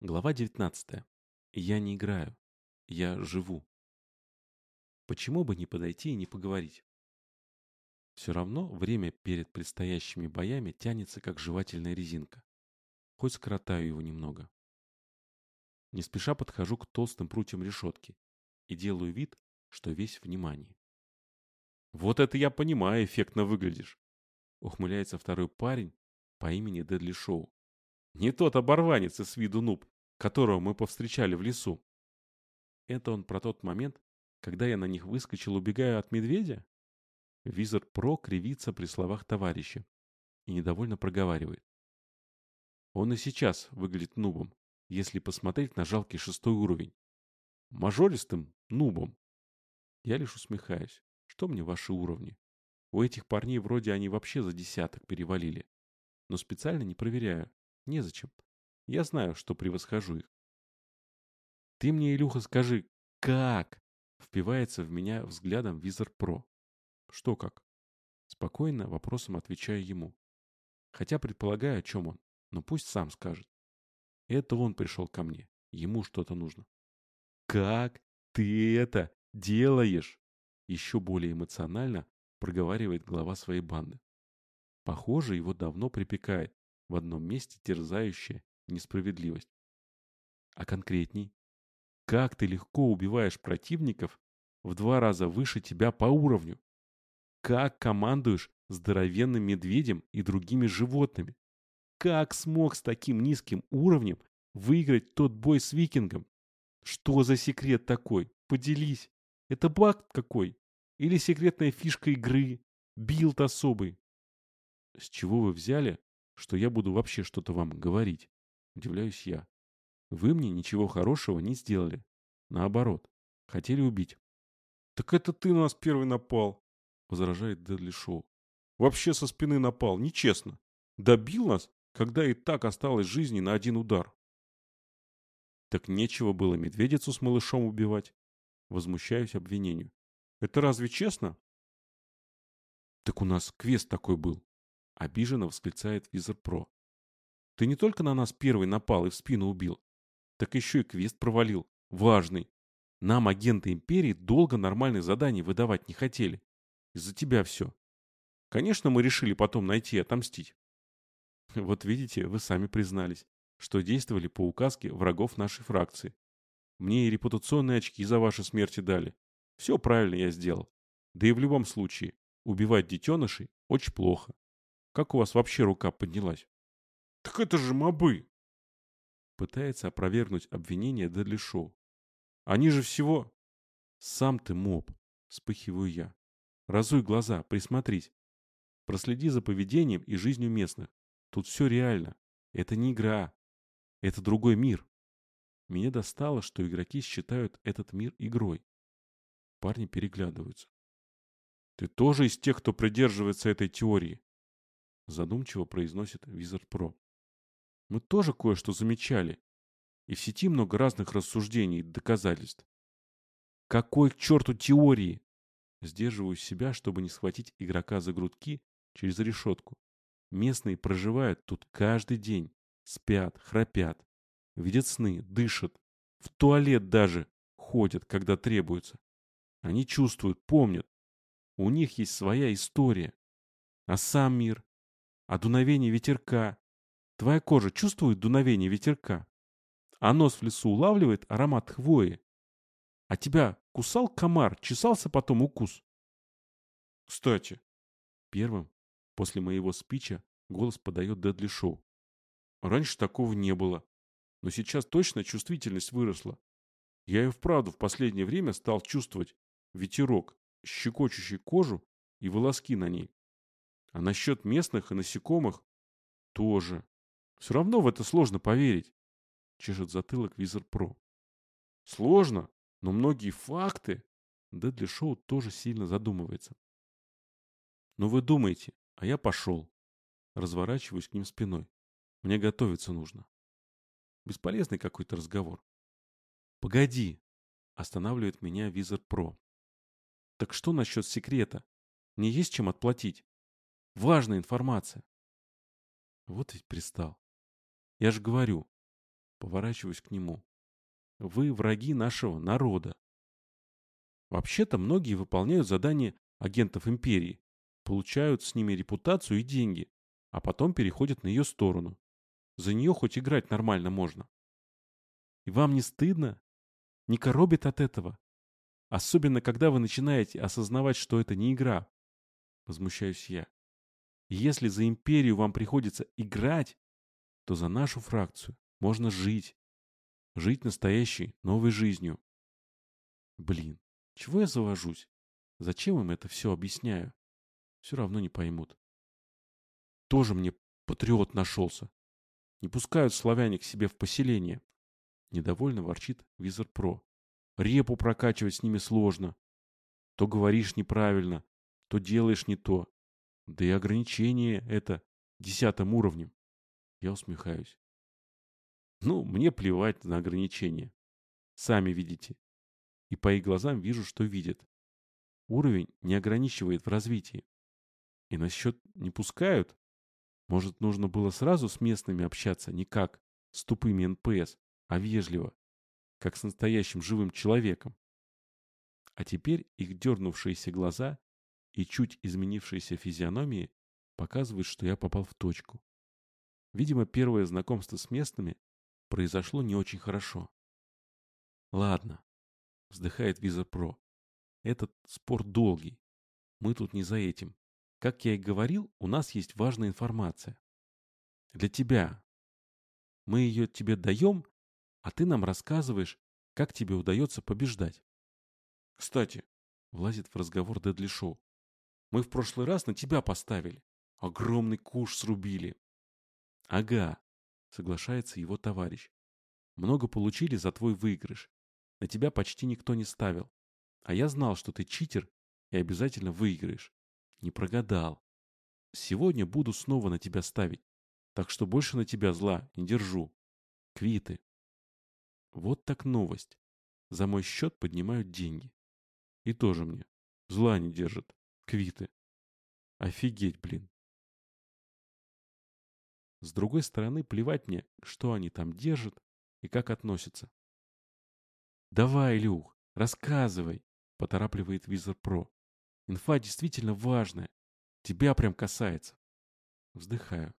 Глава 19. Я не играю. Я живу. Почему бы не подойти и не поговорить? Все равно время перед предстоящими боями тянется, как жевательная резинка. Хоть скоротаю его немного. Не спеша подхожу к толстым прутьям решетки и делаю вид, что весь внимание. «Вот это я понимаю, эффектно выглядишь!» Ухмыляется второй парень по имени Дедли Шоу. Не тот оборванец из виду нуб, которого мы повстречали в лесу. Это он про тот момент, когда я на них выскочил, убегая от медведя? Визор Про кривится при словах товарища и недовольно проговаривает. Он и сейчас выглядит нубом, если посмотреть на жалкий шестой уровень. Мажористым нубом. Я лишь усмехаюсь. Что мне ваши уровни? У этих парней вроде они вообще за десяток перевалили. Но специально не проверяю. Незачем. Я знаю, что превосхожу их. Ты мне, Илюха, скажи, как? Впивается в меня взглядом Визор Про. Что как? Спокойно вопросом отвечаю ему. Хотя предполагаю, о чем он, но пусть сам скажет. Это он пришел ко мне. Ему что-то нужно. Как ты это делаешь? Еще более эмоционально проговаривает глава своей банды. Похоже, его давно припекает в одном месте терзающая несправедливость. А конкретней? Как ты легко убиваешь противников в два раза выше тебя по уровню? Как командуешь здоровенным медведем и другими животными? Как смог с таким низким уровнем выиграть тот бой с викингом? Что за секрет такой? Поделись. Это баг какой? Или секретная фишка игры? Билд особый? С чего вы взяли, что я буду вообще что-то вам говорить? Удивляюсь я. Вы мне ничего хорошего не сделали. Наоборот, хотели убить. Так это ты на нас первый напал, возражает Дедли Шоу. Вообще со спины напал, нечестно. Добил нас, когда и так осталось жизни на один удар. Так нечего было медведицу с малышом убивать. Возмущаюсь обвинению. Это разве честно? Так у нас квест такой был. Обиженно восклицает Визор Про. Ты не только на нас первый напал и в спину убил, так еще и квест провалил. Важный. Нам, агенты Империи, долго нормальные задания выдавать не хотели. Из-за тебя все. Конечно, мы решили потом найти и отомстить. Вот видите, вы сами признались, что действовали по указке врагов нашей фракции. Мне и репутационные очки за ваши смерти дали. Все правильно я сделал. Да и в любом случае, убивать детенышей очень плохо. Как у вас вообще рука поднялась? Так это же мобы! Пытается опровергнуть обвинение Дедли Шоу. Они же всего... Сам ты моб, вспыхиваю я. Разуй глаза, присмотрись. Проследи за поведением и жизнью местных. Тут все реально. Это не игра. Это другой мир. Меня достало, что игроки считают этот мир игрой. Парни переглядываются. Ты тоже из тех, кто придерживается этой теории? Задумчиво произносит Wizard Pro. Мы тоже кое-что замечали. И в сети много разных рассуждений и доказательств. Какой к черту теории? Сдерживаю себя, чтобы не схватить игрока за грудки через решетку. Местные проживают тут каждый день. Спят, храпят, видят сны, дышат. В туалет даже ходят, когда требуется. Они чувствуют, помнят. У них есть своя история. А сам мир? А дуновение ветерка? Твоя кожа чувствует дуновение ветерка? А нос в лесу улавливает аромат хвои? А тебя кусал комар, чесался потом укус? Кстати, первым, после моего спича, голос подает Дедли Шоу. Раньше такого не было. Но сейчас точно чувствительность выросла. Я и вправду в последнее время стал чувствовать ветерок, щекочущий кожу и волоски на ней. А насчет местных и насекомых тоже. Все равно в это сложно поверить. Чешет затылок Визор Про. Сложно, но многие факты... Дедли Шоу тоже сильно задумывается. Ну вы думаете, а я пошел. Разворачиваюсь к ним спиной. Мне готовиться нужно. Бесполезный какой-то разговор. Погоди. Останавливает меня Визор Про. Так что насчет секрета? Не есть чем отплатить? Важная информация. Вот ведь пристал. Я же говорю, Поворачиваюсь к нему. Вы враги нашего народа. Вообще-то многие выполняют задания агентов империи, получают с ними репутацию и деньги, а потом переходят на ее сторону. За нее хоть играть нормально можно. И вам не стыдно? Не коробит от этого? Особенно, когда вы начинаете осознавать, что это не игра. Возмущаюсь я. Если за империю вам приходится играть, то за нашу фракцию можно жить. Жить настоящей, новой жизнью. Блин, чего я завожусь? Зачем им это все объясняю? Все равно не поймут. Тоже мне патриот нашелся. Не пускают славяне к себе в поселение. Недовольно ворчит Визор Про. Репу прокачивать с ними сложно. То говоришь неправильно, то делаешь не то. Да и ограничение это десятым уровнем. Я усмехаюсь. Ну, мне плевать на ограничения. Сами видите. И по их глазам вижу, что видят. Уровень не ограничивает в развитии. И насчет не пускают? Может, нужно было сразу с местными общаться не как с тупыми НПС, а вежливо, как с настоящим живым человеком. А теперь их дернувшиеся глаза и чуть изменившиеся физиономии показывают, что я попал в точку. Видимо, первое знакомство с местными произошло не очень хорошо. Ладно, вздыхает Виза Про. Этот спор долгий. Мы тут не за этим. Как я и говорил, у нас есть важная информация. Для тебя. Мы ее тебе даем, а ты нам рассказываешь, как тебе удается побеждать. Кстати, влазит в разговор Дедли Шоу. Мы в прошлый раз на тебя поставили. Огромный куш срубили. Ага, соглашается его товарищ. Много получили за твой выигрыш. На тебя почти никто не ставил. А я знал, что ты читер и обязательно выиграешь. Не прогадал. Сегодня буду снова на тебя ставить. Так что больше на тебя зла не держу. Квиты. Вот так новость. За мой счет поднимают деньги. И тоже мне. Зла не держат. Квиты. Офигеть, блин. С другой стороны, плевать мне, что они там держат и как относятся. «Давай, Илюх, рассказывай», — поторапливает Визор Про. «Инфа действительно важная. Тебя прям касается». Вздыхаю.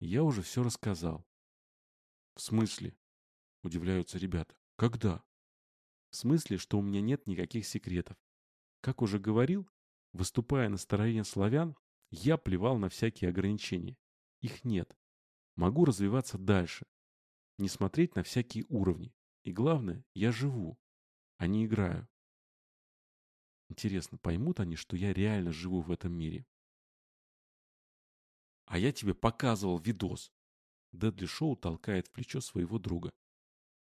Я уже все рассказал. «В смысле?» — удивляются ребята. «Когда?» «В смысле, что у меня нет никаких секретов. Как уже говорил, выступая на стороне славян, я плевал на всякие ограничения. Их нет. Могу развиваться дальше. Не смотреть на всякие уровни. И главное, я живу, а не играю. Интересно, поймут они, что я реально живу в этом мире? А я тебе показывал видос. Дедли Шоу толкает в плечо своего друга.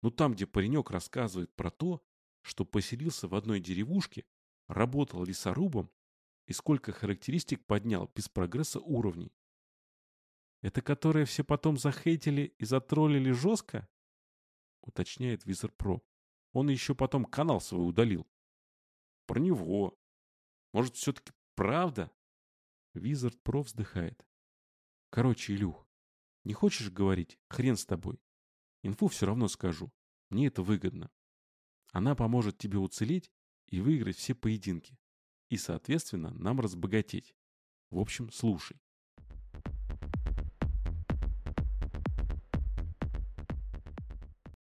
Ну там, где паренек рассказывает про то, что поселился в одной деревушке, работал лесорубом и сколько характеристик поднял без прогресса уровней. Это которые все потом захейтили и затроллили жестко? Уточняет Визор Про. Он еще потом канал свой удалил. Про него. Может, все-таки правда? Визард Про вздыхает. Короче, Илюх, не хочешь говорить? Хрен с тобой. Инфу все равно скажу. Мне это выгодно. Она поможет тебе уцелеть и выиграть все поединки. И, соответственно, нам разбогатеть. В общем, слушай.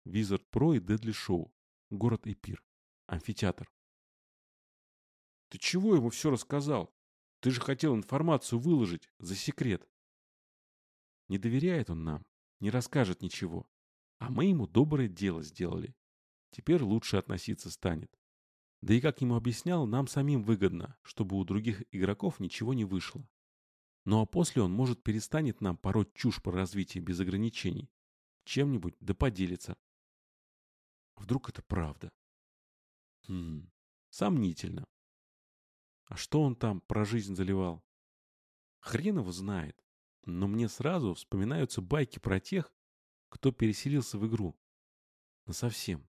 Wizard Pro и Deadly Show. Город Эпир. Амфитеатр. Ты чего ему все рассказал? Ты же хотел информацию выложить за секрет. Не доверяет он нам, не расскажет ничего. А мы ему доброе дело сделали. Теперь лучше относиться станет. Да и как ему объяснял, нам самим выгодно, чтобы у других игроков ничего не вышло. Ну а после он, может, перестанет нам пороть чушь про развитие без ограничений. Чем-нибудь да поделится. Вдруг это правда? Хм, сомнительно. А что он там про жизнь заливал? Хрен его знает. Но мне сразу вспоминаются байки про тех, кто переселился в игру. Насовсем.